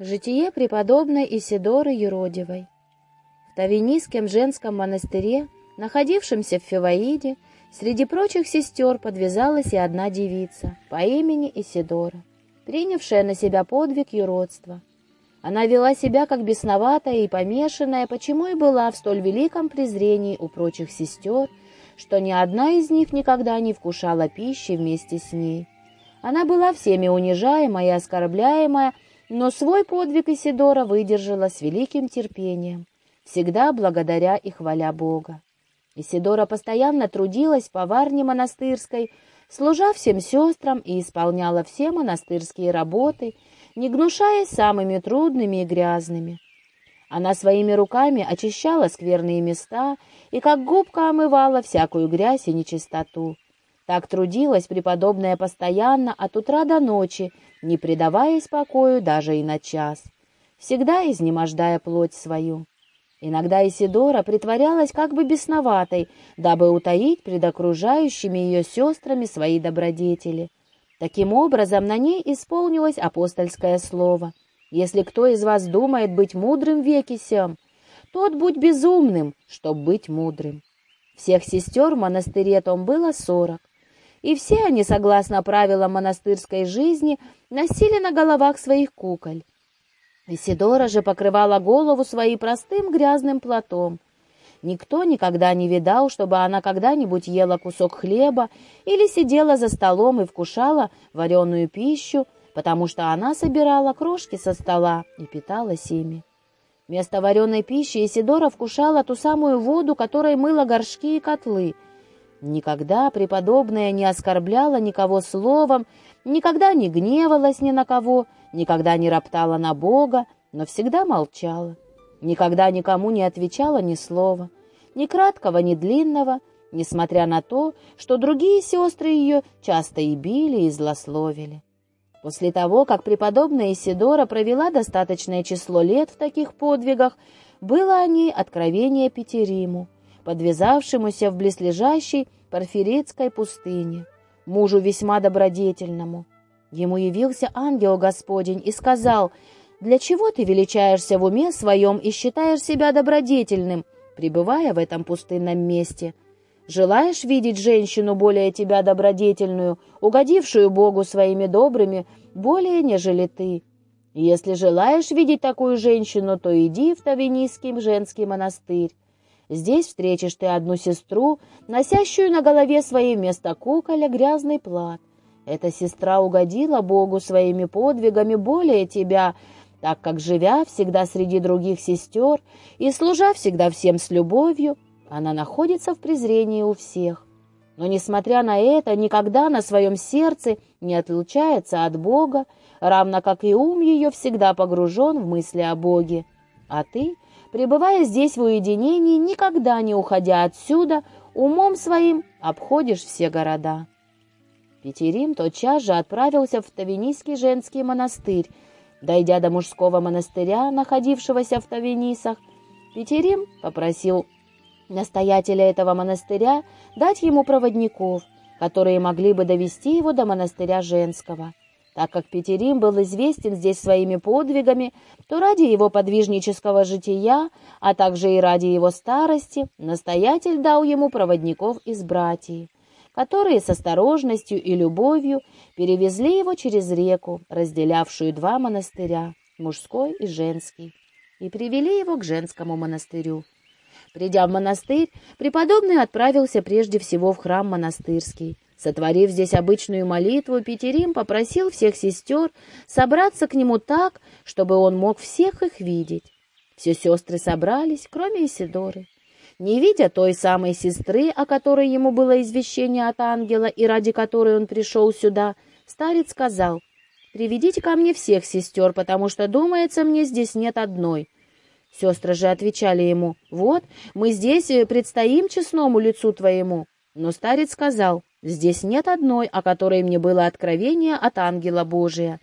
Житие преподобной Исидоры Еродивой. В Тавинийском женском монастыре, находившемся в Феваиде, среди прочих сестер подвязалась и одна девица по имени Исидора, принявшая на себя подвиг юродства. Она вела себя как бесноватая и помешанная, почему и была в столь великом презрении у прочих сестер, что ни одна из них никогда не вкушала пищи вместе с ней. Она была всеми унижаемая и оскорбляемая, но свой подвиг Исидора выдержала с великим терпением, всегда благодаря и хваля Бога. Исидора постоянно трудилась в поварне монастырской, служа всем сестрам и исполняла все монастырские работы, не гнушаясь самыми трудными и грязными. Она своими руками очищала скверные места и как губка омывала всякую грязь и нечистоту. Так трудилась преподобная постоянно от утра до ночи, не предаваясь покою даже и на час, всегда изнемождая плоть свою. Иногда Исидора притворялась как бы бесноватой, дабы утаить пред окружающими ее сестрами свои добродетели. Таким образом, на ней исполнилось апостольское слово. «Если кто из вас думает быть мудрым в веке сям, тот будь безумным, чтоб быть мудрым». Всех сестер в монастыре том было сорок и все они, согласно правилам монастырской жизни, носили на головах своих куколь. Исидора же покрывала голову своей простым грязным платом. Никто никогда не видал, чтобы она когда-нибудь ела кусок хлеба или сидела за столом и вкушала вареную пищу, потому что она собирала крошки со стола и питалась ими. Вместо вареной пищи Исидора вкушала ту самую воду, которой мыла горшки и котлы — Никогда преподобная не оскорбляла никого словом, никогда не гневалась ни на кого, никогда не роптала на Бога, но всегда молчала. Никогда никому не отвечала ни слова, ни краткого, ни длинного, несмотря на то, что другие сестры ее часто и били, и злословили. После того, как преподобная Исидора провела достаточное число лет в таких подвигах, было о ней откровение Петериму, подвязавшемуся в близлежащей Порфирецкой пустыне, мужу весьма добродетельному. Ему явился ангел Господень и сказал, «Для чего ты величаешься в уме своем и считаешь себя добродетельным, пребывая в этом пустынном месте? Желаешь видеть женщину более тебя добродетельную, угодившую Богу своими добрыми, более, нежели ты? Если желаешь видеть такую женщину, то иди в Тавинийский женский монастырь. Здесь встретишь ты одну сестру, носящую на голове своей вместо куколя грязный плат. Эта сестра угодила Богу своими подвигами более тебя, так как, живя всегда среди других сестер и служа всегда всем с любовью, она находится в презрении у всех. Но, несмотря на это, никогда на своем сердце не отлучается от Бога, равно как и ум ее всегда погружен в мысли о Боге. А ты — пребывая здесь в уединении, никогда не уходя отсюда, умом своим обходишь все города. Петерим тотчас же отправился в Тавинийский женский монастырь. Дойдя до мужского монастыря, находившегося в Тавинисах, Петерим попросил настоятеля этого монастыря дать ему проводников, которые могли бы довести его до монастыря женского. Так как Петерим был известен здесь своими подвигами, то ради его подвижнического жития, а также и ради его старости, настоятель дал ему проводников из братьев, которые с осторожностью и любовью перевезли его через реку, разделявшую два монастыря, мужской и женский, и привели его к женскому монастырю. Придя в монастырь, преподобный отправился прежде всего в храм монастырский, Сотворив здесь обычную молитву, Петерим попросил всех сестер собраться к нему так, чтобы он мог всех их видеть. Все сестры собрались, кроме Исидоры. Не видя той самой сестры, о которой ему было извещение от ангела и ради которой он пришел сюда, старец сказал, «Приведите ко мне всех сестер, потому что, думается, мне здесь нет одной». Сестры же отвечали ему, «Вот, мы здесь предстоим честному лицу твоему». Но старец сказал, Здесь нет одной, о которой мне было откровение от ангела Божия.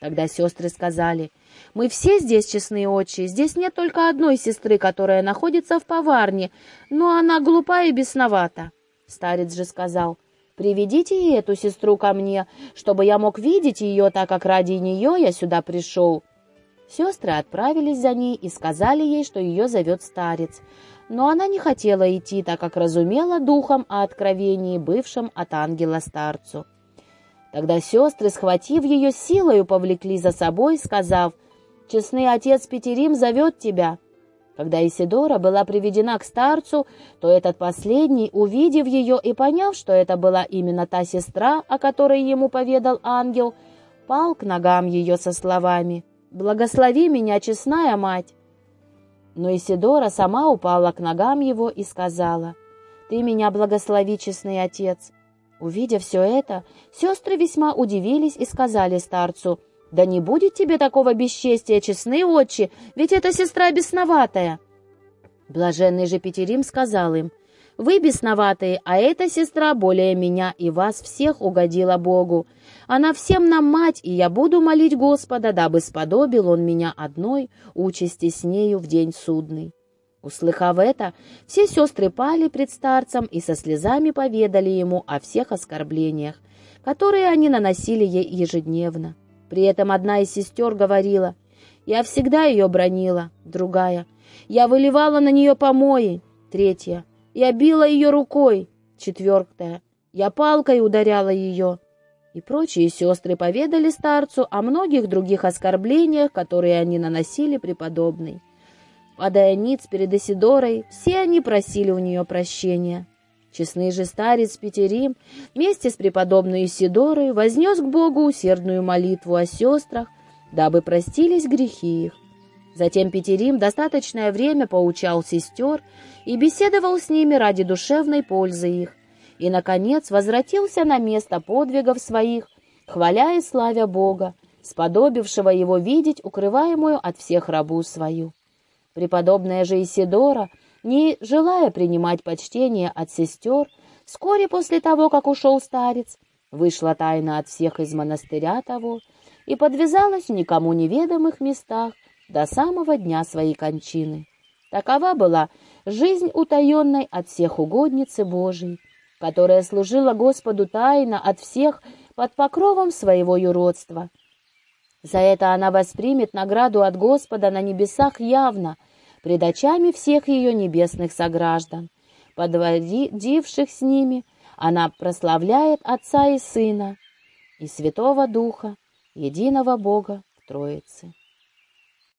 Тогда сестры сказали, мы все здесь честные отчи, здесь нет только одной сестры, которая находится в поварне, но она глупа и бесновата. Старец же сказал, приведите и эту сестру ко мне, чтобы я мог видеть ее, так как ради нее я сюда пришел. Сестры отправились за ней и сказали ей, что ее зовет старец. Но она не хотела идти, так как разумела духом о откровении, бывшем от ангела старцу. Тогда сестры, схватив ее силою, повлекли за собой, сказав, «Честный отец Петерим зовет тебя». Когда Исидора была приведена к старцу, то этот последний, увидев ее и поняв, что это была именно та сестра, о которой ему поведал ангел, пал к ногам ее со словами «Благослови меня, честная мать!» Но Исидора сама упала к ногам его и сказала «Ты меня благослови, честный отец!» Увидев все это, сестры весьма удивились и сказали старцу «Да не будет тебе такого бесчестия, честные отчи, ведь это сестра бесноватая!» Блаженный же Петерим сказал им «Вы бесноватые, а эта сестра более меня и вас всех угодила Богу, она всем нам мать, и я буду молить Господа, дабы сподобил он меня одной участи с нею в день судный». Услыхав это, все сестры пали пред старцем и со слезами поведали ему о всех оскорблениях, которые они наносили ей ежедневно. При этом одна из сестер говорила, «Я всегда ее бронила», другая, «Я выливала на нее помои», третья, «Я била ее рукой», четвертая, «Я палкой ударяла ее», и прочие сестры поведали старцу о многих других оскорблениях, которые они наносили преподобной. Падая ниц перед Исидорой, все они просили у нее прощения. Честный же старец Петерим вместе с преподобной Исидорой вознес к Богу усердную молитву о сестрах, дабы простились грехи их. Затем Петерим достаточное время поучал сестер и беседовал с ними ради душевной пользы их, и, наконец, возвратился на место подвигов своих, хваля и славя Бога, сподобившего его видеть укрываемую от всех рабу свою. Преподобная же Исидора, не желая принимать почтение от сестер, вскоре после того, как ушел старец, вышла тайно от всех из монастыря того и подвязалась в никому неведомых местах до самого дня своей кончины. Такова была жизнь утаенной от всех угодницы Божией, которая служила Господу тайно от всех под покровом своего юродства. За это она воспримет награду от Господа на небесах явно, пред очами всех ее небесных сограждан. Подводивших с ними, она прославляет Отца и Сына и Святого Духа, единого Бога в Троице.